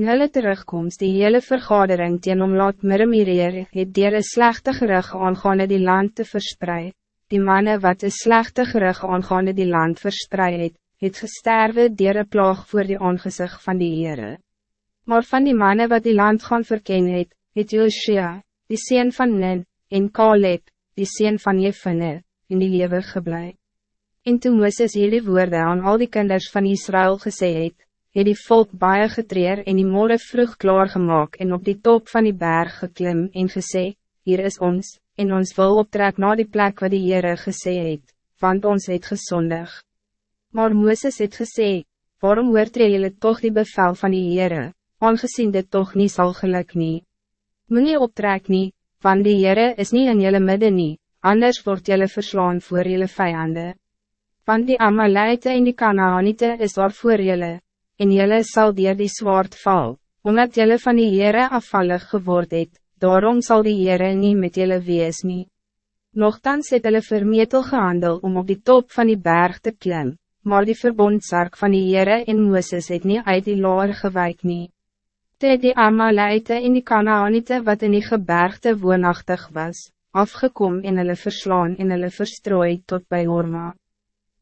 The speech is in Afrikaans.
In hulle terugkomst die hele vergadering teen om laat murmureer het dier een slechte gerug aangaande die land te verspreiden. Die mannen wat een slechte gerug aangaande die land verspreid het, het gesterwe dier een plaag voor die aangezicht van die Heere. Maar van die mannen wat die land gaan verkennen het, het Joshua, die sien van Nen, en Caleb, die sien van Jefine, in die lewe geblei. En toen Mooses hierdie woorde aan al die kinders van Israël gesê het, het die volk baie getreer en die molle vroeg klaargemaak en op die top van die berg geklim en gesê, hier is ons, en ons wil optrek na die plek wat die Heere gesê het, want ons het gezondig. Maar Mooses het gesê, waarom oortree julle toch die bevel van die Heere, aangezien dit toch niet zal geluk nie. Moet nie optrek nie, want die Heere is niet in julle midden nie, anders wordt julle verslaan voor julle vijanden. Want die Amalite en die Kanaanite is daar voor julle, en jelle zal dier die zwaard val, omdat jelle van die Heere afvallig geword het, daarom zal die Heere niet met jelle wees nie. Nochtans het hulle vermetel gehandel om op die top van die berg te klim, maar die verbondsark van die Heere en Mooses het niet uit die laar gewijk nie. Toe die Amalite en die Kanaanite wat in die gebergte woonachtig was, afgekom en hulle verslaan en hulle verstrooi tot bij Horma.